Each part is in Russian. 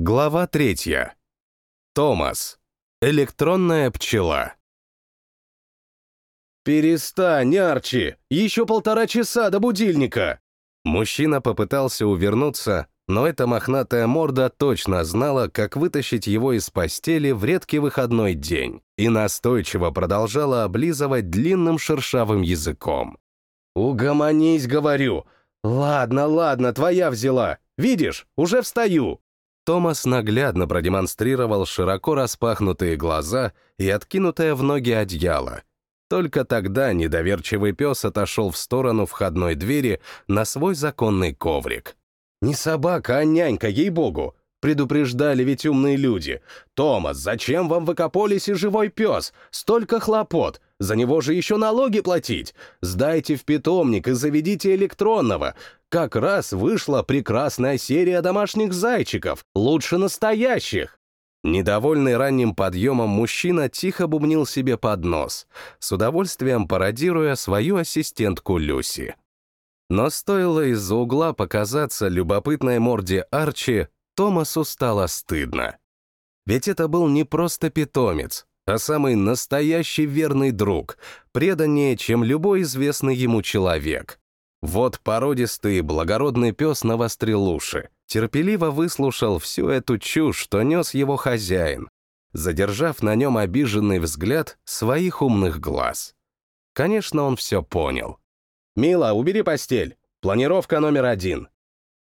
Глава третья. Томас. Электронная пчела. «Перестань, Арчи! Еще полтора часа до будильника!» Мужчина попытался увернуться, но эта мохнатая морда точно знала, как вытащить его из постели в редкий выходной день и настойчиво продолжала облизывать длинным шершавым языком. «Угомонись, говорю! Ладно, ладно, твоя взяла! Видишь, уже встаю!» Томас наглядно продемонстрировал широко распахнутые глаза и откинутое в ноги одеяло. Только тогда недоверчивый пес отошел в сторону входной двери на свой законный коврик. «Не собака, а нянька, ей-богу! Предупреждали ведь умные люди. «Томас, зачем вам в Экополисе живой пес? Столько хлопот! За него же еще налоги платить! Сдайте в питомник и заведите электронного! Как раз вышла прекрасная серия домашних зайчиков, лучше настоящих!» Недовольный ранним подъемом мужчина тихо бубнил себе под нос, с удовольствием пародируя свою ассистентку Люси. Но стоило из-за угла показаться любопытной морде Арчи, Томасу стало стыдно. Ведь это был не просто питомец, а самый настоящий верный друг, преданнее, чем любой известный ему человек. Вот породистый благородный пес навострил уши, терпеливо выслушал всю эту чушь, что нес его хозяин, задержав на нем обиженный взгляд своих умных глаз. Конечно, он все понял. «Мила, убери постель. Планировка номер один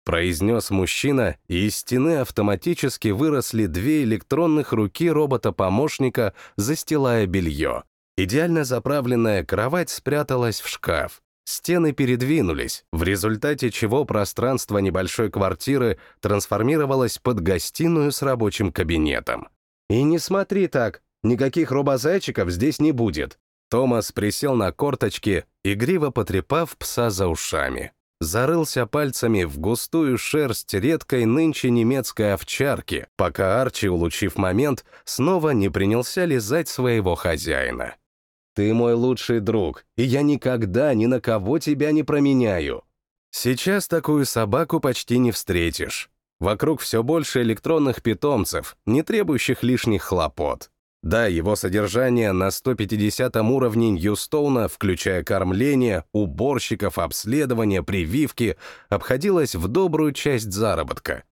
произнес мужчина, и из стены автоматически выросли две электронных руки робота-помощника, застилая белье. Идеально заправленная кровать спряталась в шкаф. Стены передвинулись, в результате чего пространство небольшой квартиры трансформировалось под гостиную с рабочим кабинетом. «И не смотри так, никаких робозайчиков здесь не будет», Томас присел на корточки, игриво потрепав пса за ушами зарылся пальцами в густую шерсть редкой нынче немецкой овчарки, пока Арчи, улучив момент, снова не принялся лизать своего хозяина. «Ты мой лучший друг, и я никогда ни на кого тебя не променяю». Сейчас такую собаку почти не встретишь. Вокруг все больше электронных питомцев, не требующих лишних хлопот. Да, его содержание на 150 уровне Ньюстоуна, включая кормление, уборщиков, обследование, прививки, обходилось в добрую часть заработка.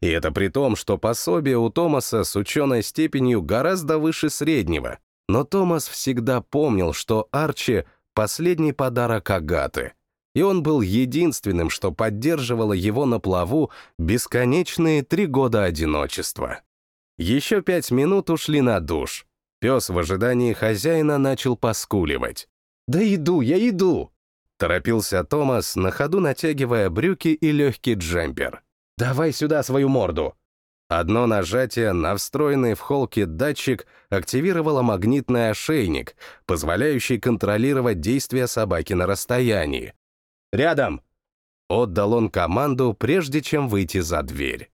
И это при том, что пособие у Томаса с ученой степенью гораздо выше среднего. Но Томас всегда помнил, что Арчи — последний подарок Агаты. И он был единственным, что поддерживало его на плаву бесконечные три года одиночества. Еще пять минут ушли на душ. Пес в ожидании хозяина начал поскуливать. «Да иду, я иду!» Торопился Томас, на ходу натягивая брюки и легкий джемпер. «Давай сюда свою морду!» Одно нажатие на встроенный в холке датчик активировало магнитный ошейник, позволяющий контролировать действия собаки на расстоянии. «Рядом!» Отдал он команду, прежде чем выйти за дверь.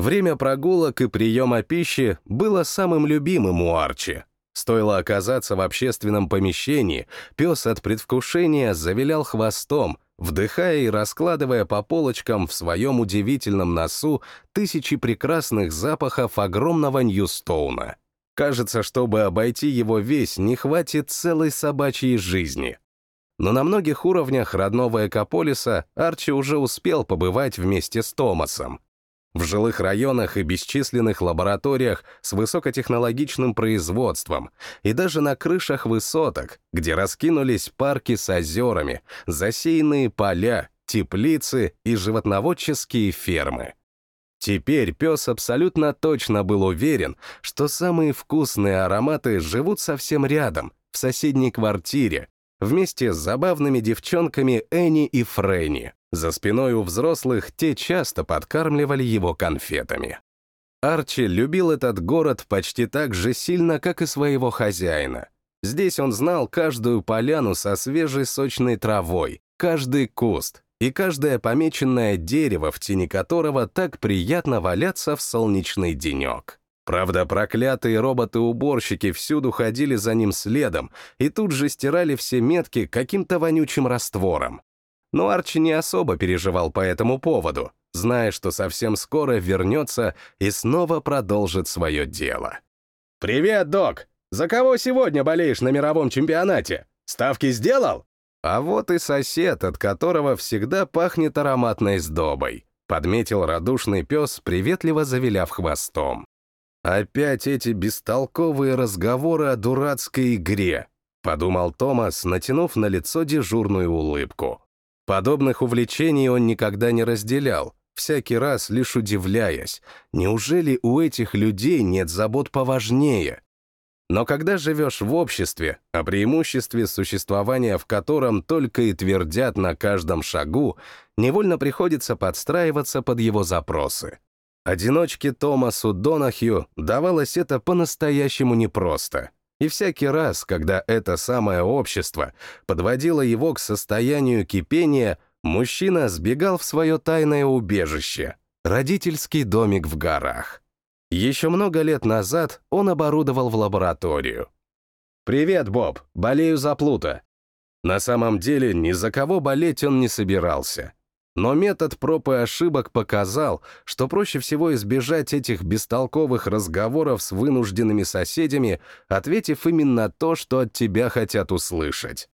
Время прогулок и приема пищи было самым любимым у Арчи. Стоило оказаться в общественном помещении, пес от предвкушения завилял хвостом, вдыхая и раскладывая по полочкам в своем удивительном носу тысячи прекрасных запахов огромного Ньюстоуна. Кажется, чтобы обойти его весь, не хватит целой собачьей жизни. Но на многих уровнях родного Экополиса Арчи уже успел побывать вместе с Томасом. В жилых районах и бесчисленных лабораториях с высокотехнологичным производством и даже на крышах высоток, где раскинулись парки с озерами, засеянные поля, теплицы и животноводческие фермы. Теперь пес абсолютно точно был уверен, что самые вкусные ароматы живут совсем рядом, в соседней квартире, вместе с забавными девчонками Энни и Фрэнни. За спиной у взрослых те часто подкармливали его конфетами. Арчи любил этот город почти так же сильно, как и своего хозяина. Здесь он знал каждую поляну со свежей сочной травой, каждый куст и каждое помеченное дерево, в тени которого так приятно валяться в солнечный денек. Правда, проклятые роботы-уборщики всюду ходили за ним следом и тут же стирали все метки каким-то вонючим раствором. Но Арчи не особо переживал по этому поводу. зная, что совсем скоро вернется и снова продолжит свое дело. «Привет, док! За кого сегодня болеешь на мировом чемпионате? Ставки сделал?» А вот и сосед, от которого всегда пахнет ароматной сдобой, подметил радушный пес, приветливо завиляв хвостом. Опять эти бестолковые разговоры о дурацкой игре, подумал Томас, натянув на лицо дежурную улыбку. Подобных увлечений он никогда не разделял, всякий раз лишь удивляясь, неужели у этих людей нет забот поважнее? Но когда живешь в обществе, о преимуществе существования в котором только и твердят на каждом шагу, невольно приходится подстраиваться под его запросы. Одиночке Томасу Донахью давалось это по-настоящему непросто. И всякий раз, когда это самое общество подводило его к состоянию кипения, мужчина сбегал в свое тайное убежище — родительский домик в горах. Еще много лет назад он оборудовал в лабораторию. «Привет, Боб, болею за Плута». На самом деле ни за кого болеть он не собирался. Но метод проб и ошибок показал, что проще всего избежать этих бестолковых разговоров с вынужденными соседями, ответив именно то, что от тебя хотят услышать.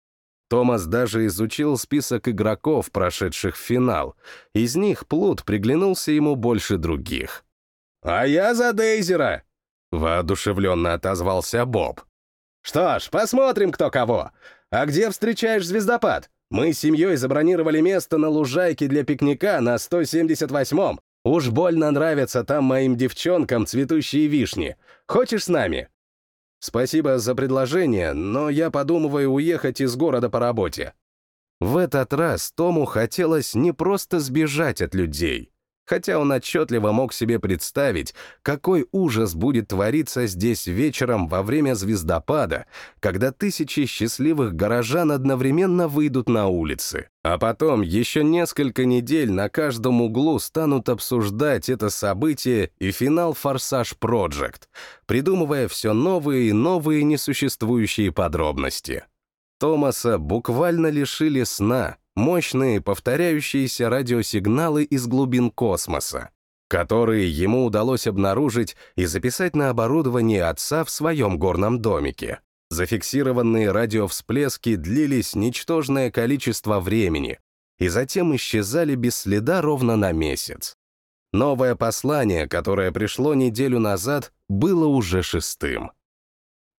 Томас даже изучил список игроков, прошедших финал. Из них Плут приглянулся ему больше других. «А я за Дейзера!» — воодушевленно отозвался Боб. «Что ж, посмотрим, кто кого. А где встречаешь звездопад? Мы с семьей забронировали место на лужайке для пикника на 178-м. Уж больно нравятся там моим девчонкам цветущие вишни. Хочешь с нами?» «Спасибо за предложение, но я подумываю уехать из города по работе». В этот раз Тому хотелось не просто сбежать от людей, хотя он отчетливо мог себе представить, какой ужас будет твориться здесь вечером во время звездопада, когда тысячи счастливых горожан одновременно выйдут на улицы. А потом еще несколько недель на каждом углу станут обсуждать это событие и финал «Форсаж Project, придумывая все новые и новые несуществующие подробности. Томаса буквально лишили сна — мощные повторяющиеся радиосигналы из глубин космоса, которые ему удалось обнаружить и записать на оборудование отца в своем горном домике. Зафиксированные радиовсплески длились ничтожное количество времени и затем исчезали без следа ровно на месяц. Новое послание, которое пришло неделю назад, было уже шестым.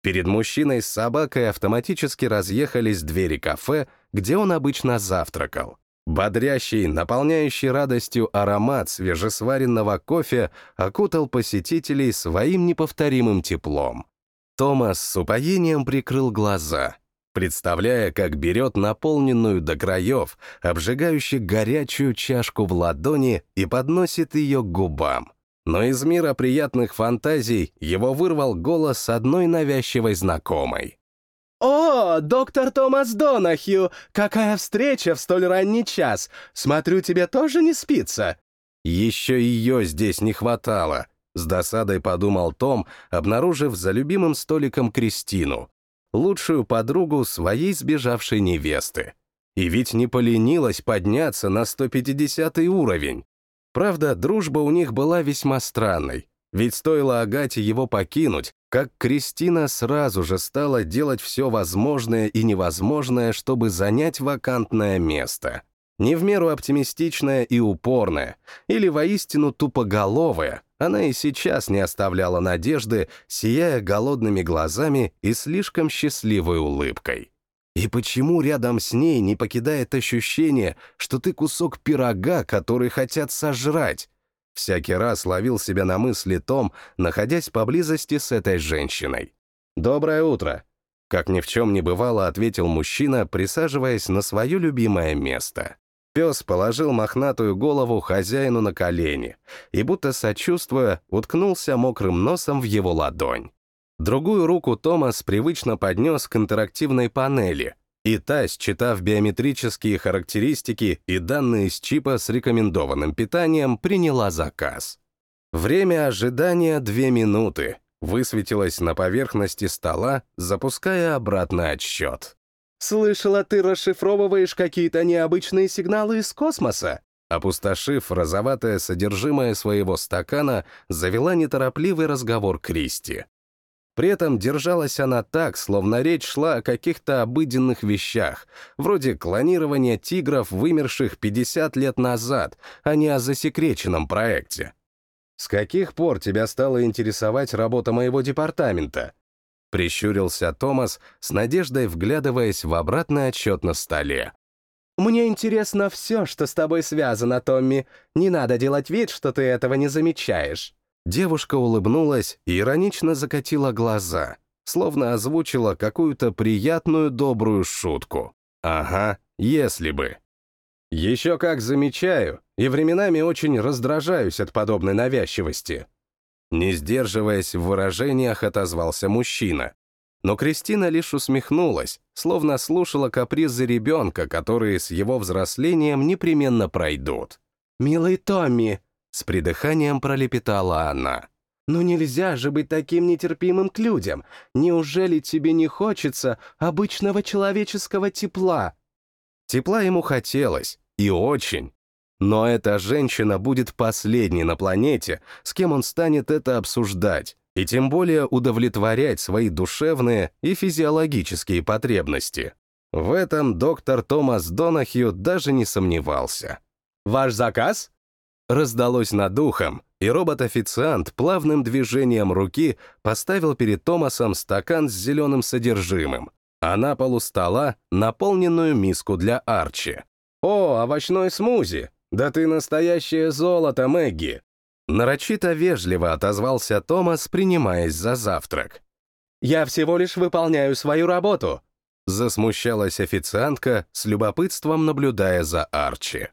Перед мужчиной с собакой автоматически разъехались двери кафе, где он обычно завтракал. Бодрящий, наполняющий радостью аромат свежесваренного кофе окутал посетителей своим неповторимым теплом. Томас с упоением прикрыл глаза, представляя, как берет наполненную до краев, обжигающую горячую чашку в ладони и подносит ее к губам но из мира приятных фантазий его вырвал голос одной навязчивой знакомой. «О, доктор Томас Донахью, какая встреча в столь ранний час! Смотрю, тебе тоже не спится!» Еще ее здесь не хватало, с досадой подумал Том, обнаружив за любимым столиком Кристину, лучшую подругу своей сбежавшей невесты. И ведь не поленилась подняться на 150 уровень. Правда, дружба у них была весьма странной, ведь стоило Агате его покинуть, как Кристина сразу же стала делать все возможное и невозможное, чтобы занять вакантное место. Не в меру оптимистичная и упорная, или воистину тупоголовая, она и сейчас не оставляла надежды, сияя голодными глазами и слишком счастливой улыбкой. И почему рядом с ней не покидает ощущение, что ты кусок пирога, который хотят сожрать? Всякий раз ловил себя на мысли Том, находясь поблизости с этой женщиной. «Доброе утро!» Как ни в чем не бывало, ответил мужчина, присаживаясь на свое любимое место. Пес положил мохнатую голову хозяину на колени и, будто сочувствуя, уткнулся мокрым носом в его ладонь. Другую руку Томас привычно поднес к интерактивной панели, и та, считав биометрические характеристики и данные с чипа с рекомендованным питанием, приняла заказ. Время ожидания — две минуты. Высветилось на поверхности стола, запуская обратный отсчет. «Слышала, ты расшифровываешь какие-то необычные сигналы из космоса?» Опустошив розоватое содержимое своего стакана, завела неторопливый разговор Кристи. При этом держалась она так, словно речь шла о каких-то обыденных вещах, вроде клонирования тигров, вымерших 50 лет назад, а не о засекреченном проекте. «С каких пор тебя стала интересовать работа моего департамента?» Прищурился Томас, с надеждой вглядываясь в обратный отчет на столе. «Мне интересно все, что с тобой связано, Томми. Не надо делать вид, что ты этого не замечаешь». Девушка улыбнулась и иронично закатила глаза, словно озвучила какую-то приятную добрую шутку. Ага, если бы. Еще как замечаю, и временами очень раздражаюсь от подобной навязчивости. Не сдерживаясь в выражениях, отозвался мужчина. Но Кристина лишь усмехнулась, словно слушала капризы ребенка, которые с его взрослением непременно пройдут. «Милый Томми, с придыханием пролепетала она. «Ну нельзя же быть таким нетерпимым к людям. Неужели тебе не хочется обычного человеческого тепла?» Тепла ему хотелось, и очень. Но эта женщина будет последней на планете, с кем он станет это обсуждать, и тем более удовлетворять свои душевные и физиологические потребности. В этом доктор Томас Донахью даже не сомневался. «Ваш заказ?» Раздалось над ухом, и робот-официант плавным движением руки поставил перед Томасом стакан с зеленым содержимым, а на полу стола наполненную миску для Арчи. «О, овощной смузи! Да ты настоящее золото, Мэгги!» Нарочито вежливо отозвался Томас, принимаясь за завтрак. «Я всего лишь выполняю свою работу», засмущалась официантка, с любопытством наблюдая за Арчи.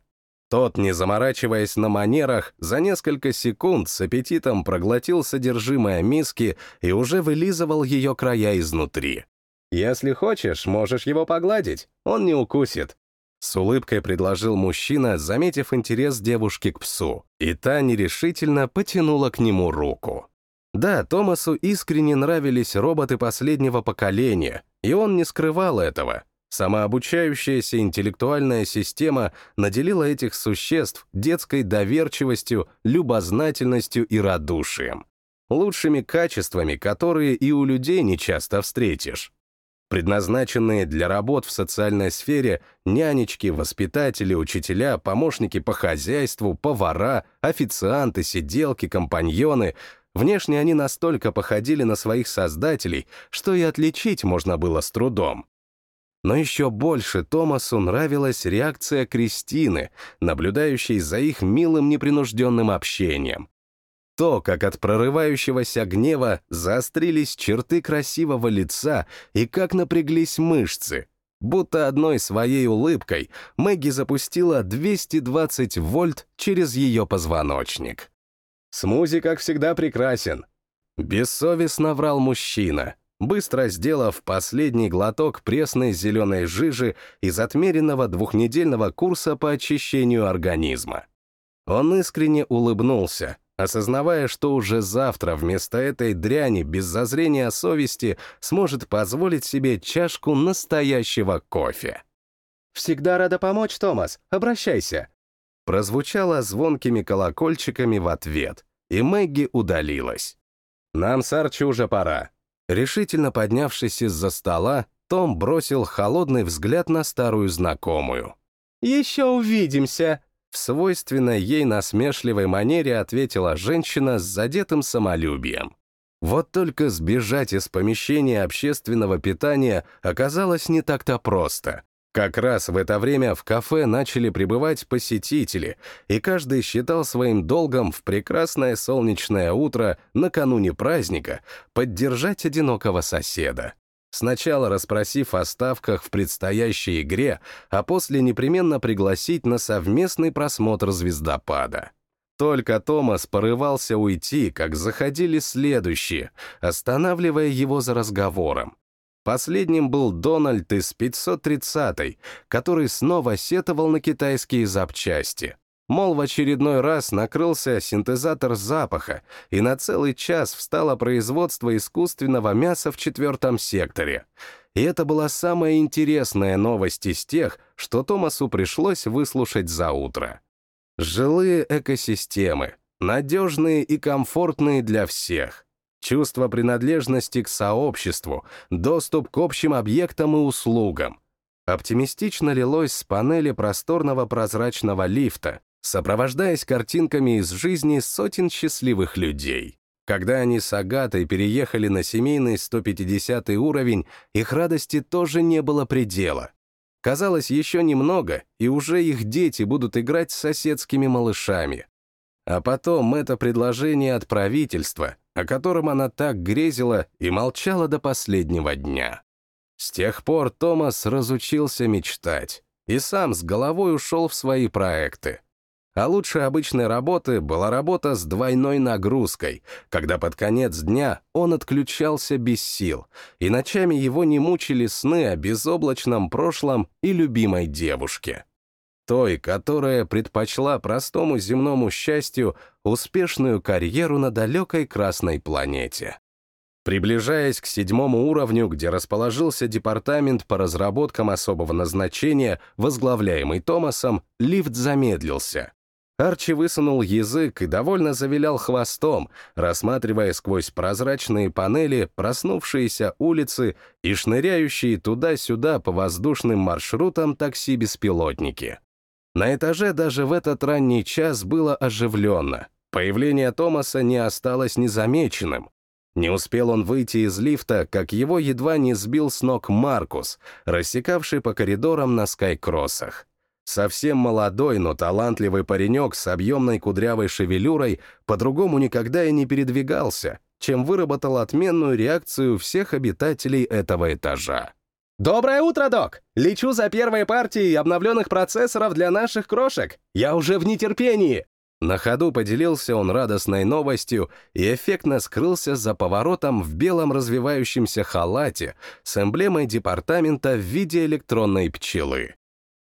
Тот, не заморачиваясь на манерах, за несколько секунд с аппетитом проглотил содержимое миски и уже вылизывал ее края изнутри. «Если хочешь, можешь его погладить, он не укусит». С улыбкой предложил мужчина, заметив интерес девушки к псу, и та нерешительно потянула к нему руку. Да, Томасу искренне нравились роботы последнего поколения, и он не скрывал этого — Самообучающаяся интеллектуальная система наделила этих существ детской доверчивостью, любознательностью и радушием. Лучшими качествами, которые и у людей не часто встретишь. Предназначенные для работ в социальной сфере нянечки, воспитатели, учителя, помощники по хозяйству, повара, официанты, сиделки, компаньоны — Внешне они настолько походили на своих создателей, что и отличить можно было с трудом. Но еще больше Томасу нравилась реакция Кристины, наблюдающей за их милым непринужденным общением. То, как от прорывающегося гнева заострились черты красивого лица и как напряглись мышцы. Будто одной своей улыбкой Мэгги запустила 220 вольт через ее позвоночник. «Смузи, как всегда, прекрасен», — бессовестно врал мужчина, быстро сделав последний глоток пресной зеленой жижи из отмеренного двухнедельного курса по очищению организма. Он искренне улыбнулся, осознавая, что уже завтра вместо этой дряни без зазрения совести сможет позволить себе чашку настоящего кофе. «Всегда рада помочь, Томас. Обращайся!» Прозвучало звонкими колокольчиками в ответ, и Мэгги удалилась. «Нам с Арчи уже пора. Решительно поднявшись из-за стола, Том бросил холодный взгляд на старую знакомую. «Еще увидимся!» В свойственной ей насмешливой манере ответила женщина с задетым самолюбием. Вот только сбежать из помещения общественного питания оказалось не так-то просто. Как раз в это время в кафе начали прибывать посетители, и каждый считал своим долгом в прекрасное солнечное утро накануне праздника поддержать одинокого соседа. Сначала расспросив о ставках в предстоящей игре, а после непременно пригласить на совместный просмотр звездопада. Только Томас порывался уйти, как заходили следующие, останавливая его за разговором. Последним был Дональд из 530-й, который снова сетовал на китайские запчасти. Мол, в очередной раз накрылся синтезатор запаха, и на целый час встало производство искусственного мяса в четвертом секторе. И это была самая интересная новость из тех, что Томасу пришлось выслушать за утро. Жилые экосистемы, надежные и комфортные для всех. Чувство принадлежности к сообществу, доступ к общим объектам и услугам. Оптимистично лилось с панели просторного прозрачного лифта, сопровождаясь картинками из жизни сотен счастливых людей. Когда они с Агатой переехали на семейный 150 уровень, их радости тоже не было предела. Казалось, еще немного, и уже их дети будут играть с соседскими малышами. А потом это предложение от правительства, о котором она так грезила и молчала до последнего дня. С тех пор Томас разучился мечтать и сам с головой ушел в свои проекты. А лучше обычной работы была работа с двойной нагрузкой, когда под конец дня он отключался без сил, и ночами его не мучили сны о безоблачном прошлом и любимой девушке. Той, которая предпочла простому земному счастью успешную карьеру на далекой красной планете. Приближаясь к седьмому уровню, где расположился департамент по разработкам особого назначения, возглавляемый Томасом, лифт замедлился. Арчи высунул язык и довольно завилял хвостом, рассматривая сквозь прозрачные панели проснувшиеся улицы и шныряющие туда-сюда по воздушным маршрутам такси-беспилотники. На этаже даже в этот ранний час было оживленно. Появление Томаса не осталось незамеченным. Не успел он выйти из лифта, как его едва не сбил с ног Маркус, рассекавший по коридорам на скайкроссах. Совсем молодой, но талантливый паренек с объемной кудрявой шевелюрой по-другому никогда и не передвигался, чем выработал отменную реакцию всех обитателей этого этажа. «Доброе утро, док! Лечу за первой партией обновленных процессоров для наших крошек! Я уже в нетерпении!» На ходу поделился он радостной новостью и эффектно скрылся за поворотом в белом развивающемся халате с эмблемой департамента в виде электронной пчелы.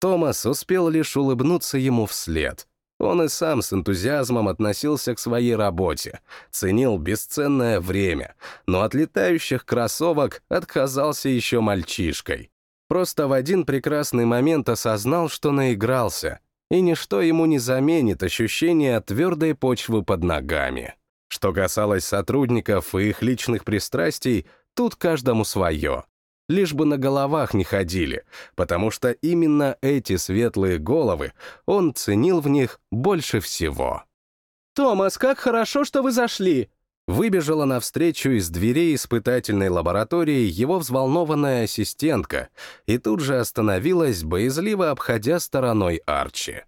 Томас успел лишь улыбнуться ему вслед. Он и сам с энтузиазмом относился к своей работе, ценил бесценное время, но от летающих кроссовок отказался еще мальчишкой. Просто в один прекрасный момент осознал, что наигрался, и ничто ему не заменит ощущение твердой почвы под ногами. Что касалось сотрудников и их личных пристрастий, тут каждому свое. Лишь бы на головах не ходили, потому что именно эти светлые головы он ценил в них больше всего. «Томас, как хорошо, что вы зашли!» Выбежала навстречу из дверей испытательной лаборатории его взволнованная ассистентка и тут же остановилась, боязливо обходя стороной Арчи.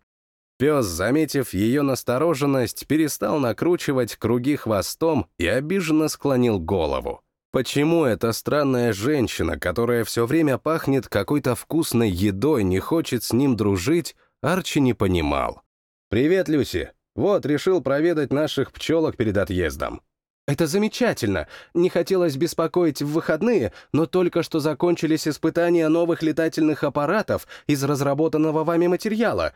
Пес, заметив ее настороженность, перестал накручивать круги хвостом и обиженно склонил голову. Почему эта странная женщина, которая все время пахнет какой-то вкусной едой, не хочет с ним дружить, Арчи не понимал. «Привет, Люси. Вот, решил проведать наших пчелок перед отъездом. «Это замечательно. Не хотелось беспокоить в выходные, но только что закончились испытания новых летательных аппаратов из разработанного вами материала».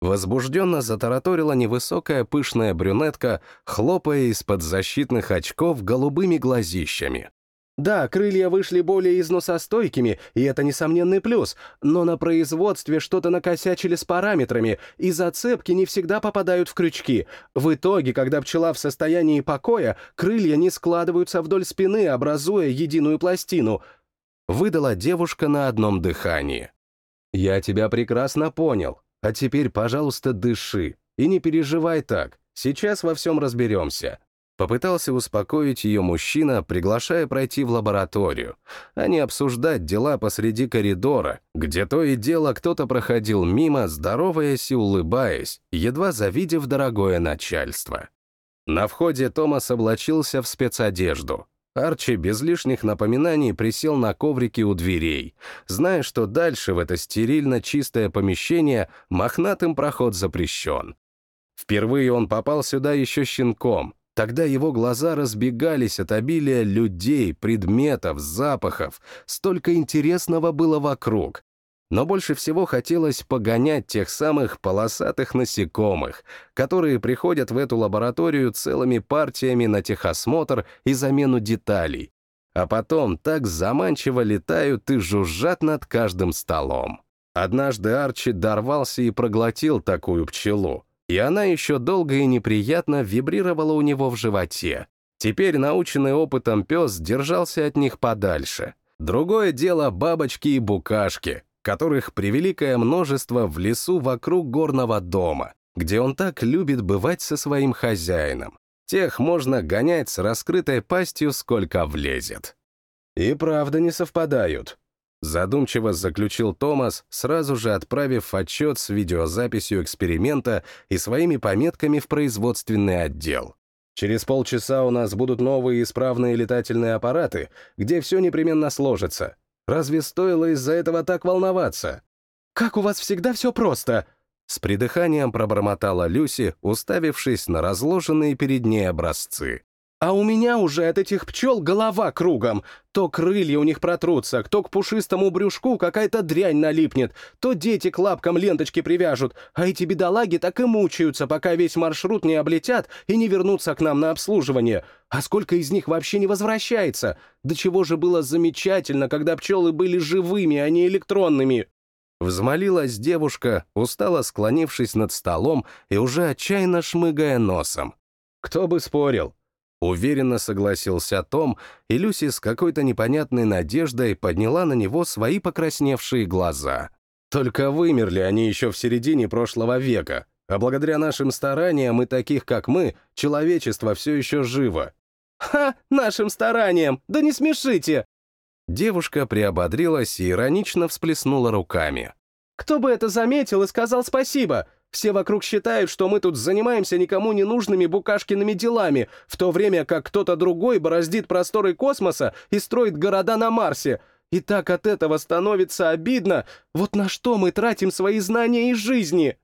Возбужденно затараторила невысокая пышная брюнетка, хлопая из-под защитных очков голубыми глазищами. Да, крылья вышли более износостойкими, и это несомненный плюс, но на производстве что-то накосячили с параметрами, и зацепки не всегда попадают в крючки. В итоге, когда пчела в состоянии покоя, крылья не складываются вдоль спины, образуя единую пластину. Выдала девушка на одном дыхании. «Я тебя прекрасно понял. А теперь, пожалуйста, дыши. И не переживай так. Сейчас во всем разберемся. Попытался успокоить ее мужчина, приглашая пройти в лабораторию, а не обсуждать дела посреди коридора, где то и дело кто-то проходил мимо, здороваясь и улыбаясь, едва завидев дорогое начальство. На входе Томас облачился в спецодежду. Арчи без лишних напоминаний присел на коврике у дверей, зная, что дальше в это стерильно чистое помещение мохнатым проход запрещен. Впервые он попал сюда еще щенком, Тогда его глаза разбегались от обилия людей, предметов, запахов. Столько интересного было вокруг. Но больше всего хотелось погонять тех самых полосатых насекомых, которые приходят в эту лабораторию целыми партиями на техосмотр и замену деталей, а потом так заманчиво летают и жужжат над каждым столом. Однажды Арчи дорвался и проглотил такую пчелу, и она еще долго и неприятно вибрировала у него в животе. Теперь, наученный опытом пес, держался от них подальше. Другое дело бабочки и букашки, которых превеликое множество в лесу вокруг горного дома, где он так любит бывать со своим хозяином. Тех можно гонять с раскрытой пастью, сколько влезет. И правда не совпадают. Задумчиво заключил Томас, сразу же отправив отчет с видеозаписью эксперимента и своими пометками в производственный отдел. Через полчаса у нас будут новые исправные летательные аппараты, где все непременно сложится. Разве стоило из-за этого так волноваться? «Как у вас всегда все просто!» С придыханием пробормотала Люси, уставившись на разложенные перед ней образцы. А у меня уже от этих пчел голова кругом. То крылья у них протрутся, то к пушистому брюшку какая-то дрянь налипнет, то дети к лапкам ленточки привяжут, а эти бедолаги так и мучаются, пока весь маршрут не облетят и не вернутся к нам на обслуживание. А сколько из них вообще не возвращается? До чего же было замечательно, когда пчелы были живыми, а не электронными. Взмолилась девушка, устало склонившись над столом и уже отчаянно шмыгая носом. Кто бы спорил, Уверенно согласился Том, и Люси с какой-то непонятной надеждой подняла на него свои покрасневшие глаза. Только вымерли они еще в середине прошлого века, а благодаря нашим стараниям и таких, как мы, человечество все еще живо. «Ха! Нашим стараниям! Да не смешите!» Девушка приободрилась и иронично всплеснула руками. «Кто бы это заметил и сказал спасибо? Все вокруг считают, что мы тут занимаемся никому не нужными букашкиными делами, в то время как кто-то другой бороздит просторы космоса и строит города на Марсе. И так от этого становится обидно. Вот на что мы тратим свои знания и жизни?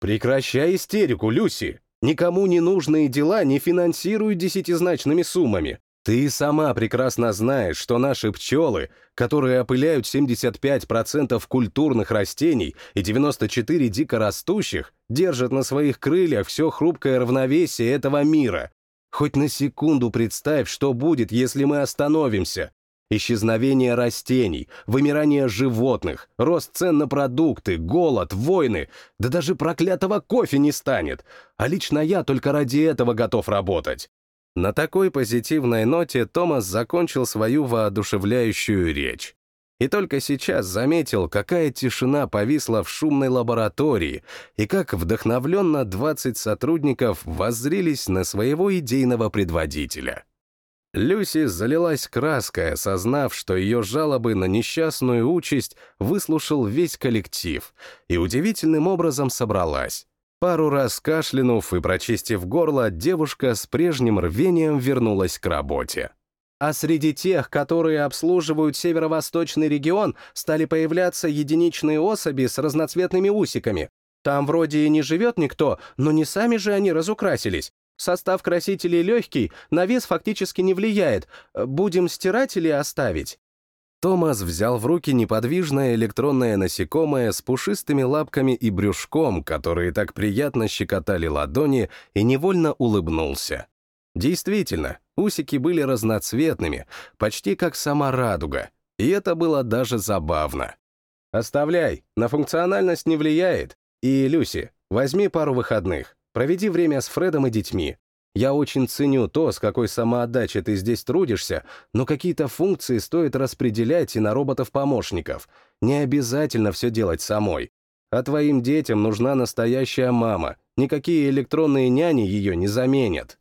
Прекращай истерику, Люси. Никому не нужные дела не финансируют десятизначными суммами. Ты сама прекрасно знаешь, что наши пчелы, которые опыляют 75% культурных растений и 94% дикорастущих, держат на своих крыльях все хрупкое равновесие этого мира. Хоть на секунду представь, что будет, если мы остановимся. Исчезновение растений, вымирание животных, рост цен на продукты, голод, войны, да даже проклятого кофе не станет. А лично я только ради этого готов работать. На такой позитивной ноте Томас закончил свою воодушевляющую речь. И только сейчас заметил, какая тишина повисла в шумной лаборатории и как вдохновленно 20 сотрудников воззрились на своего идейного предводителя. Люси залилась краской, осознав, что ее жалобы на несчастную участь выслушал весь коллектив, и удивительным образом собралась. Пару раз кашлянув и прочистив горло, девушка с прежним рвением вернулась к работе. А среди тех, которые обслуживают северо-восточный регион, стали появляться единичные особи с разноцветными усиками. Там вроде и не живет никто, но не сами же они разукрасились. Состав красителей легкий, на вес фактически не влияет. Будем стирать или оставить? Томас взял в руки неподвижное электронное насекомое с пушистыми лапками и брюшком, которые так приятно щекотали ладони, и невольно улыбнулся. Действительно, усики были разноцветными, почти как сама радуга, и это было даже забавно. «Оставляй, на функциональность не влияет. И, Люси, возьми пару выходных, проведи время с Фредом и детьми. Я очень ценю то, с какой самоотдачей ты здесь трудишься, но какие-то функции стоит распределять и на роботов-помощников. Не обязательно все делать самой. А твоим детям нужна настоящая мама. Никакие электронные няни ее не заменят.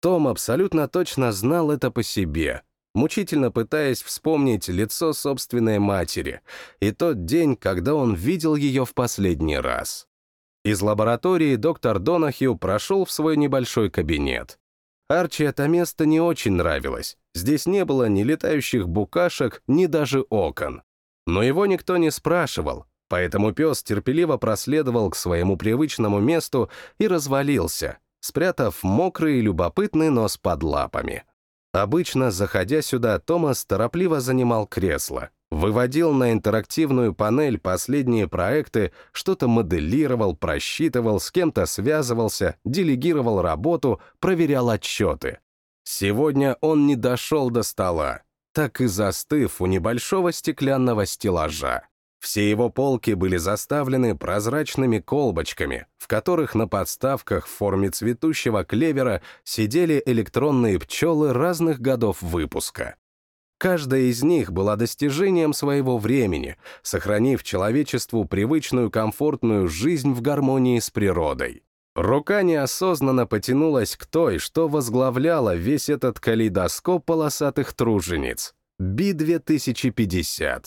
Том абсолютно точно знал это по себе, мучительно пытаясь вспомнить лицо собственной матери и тот день, когда он видел ее в последний раз. Из лаборатории доктор Донахью прошел в свой небольшой кабинет. Арчи это место не очень нравилось. Здесь не было ни летающих букашек, ни даже окон. Но его никто не спрашивал, поэтому пес терпеливо проследовал к своему привычному месту и развалился, спрятав мокрый и любопытный нос под лапами. Обычно, заходя сюда, Томас торопливо занимал кресло, Выводил на интерактивную панель последние проекты, что-то моделировал, просчитывал, с кем-то связывался, делегировал работу, проверял отчеты. Сегодня он не дошел до стола, так и застыв у небольшого стеклянного стеллажа. Все его полки были заставлены прозрачными колбочками, в которых на подставках в форме цветущего клевера сидели электронные пчелы разных годов выпуска. Каждая из них была достижением своего времени, сохранив человечеству привычную комфортную жизнь в гармонии с природой. Рука неосознанно потянулась к той, что возглавляла весь этот калейдоскоп полосатых тружениц — Би-2050.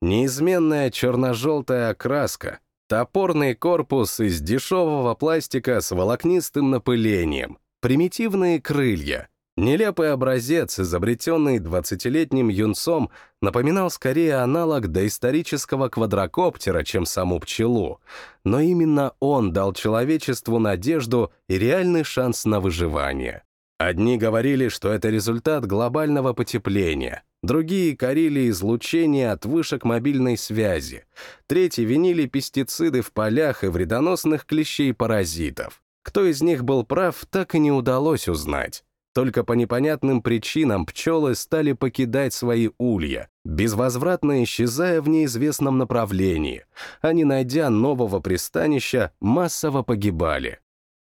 Неизменная черно-желтая окраска, топорный корпус из дешевого пластика с волокнистым напылением, примитивные крылья. Нелепый образец, изобретенный 20-летним юнцом, напоминал скорее аналог доисторического квадрокоптера, чем саму пчелу. Но именно он дал человечеству надежду и реальный шанс на выживание. Одни говорили, что это результат глобального потепления, Другие корили излучение от вышек мобильной связи. Третьи винили пестициды в полях и вредоносных клещей-паразитов. Кто из них был прав, так и не удалось узнать. Только по непонятным причинам пчелы стали покидать свои улья, безвозвратно исчезая в неизвестном направлении, а не найдя нового пристанища, массово погибали.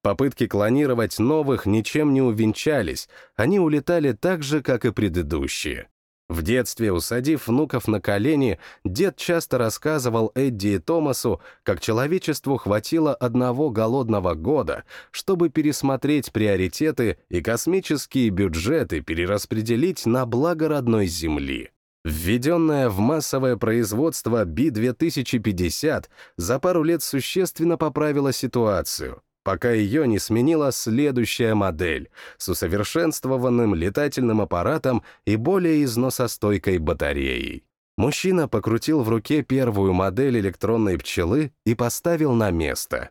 Попытки клонировать новых ничем не увенчались, они улетали так же, как и предыдущие. В детстве, усадив внуков на колени, дед часто рассказывал Эдди и Томасу, как человечеству хватило одного голодного года, чтобы пересмотреть приоритеты и космические бюджеты перераспределить на благо родной Земли. Введенная в массовое производство Би-2050 за пару лет существенно поправила ситуацию — пока ее не сменила следующая модель с усовершенствованным летательным аппаратом и более износостойкой батареей. Мужчина покрутил в руке первую модель электронной пчелы и поставил на место.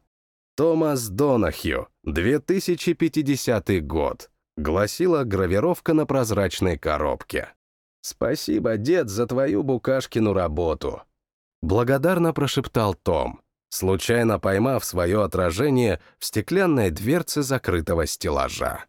«Томас Донахью, 2050 год», — гласила гравировка на прозрачной коробке. «Спасибо, дед, за твою Букашкину работу», — благодарно прошептал Том случайно поймав свое отражение в стеклянной дверце закрытого стеллажа.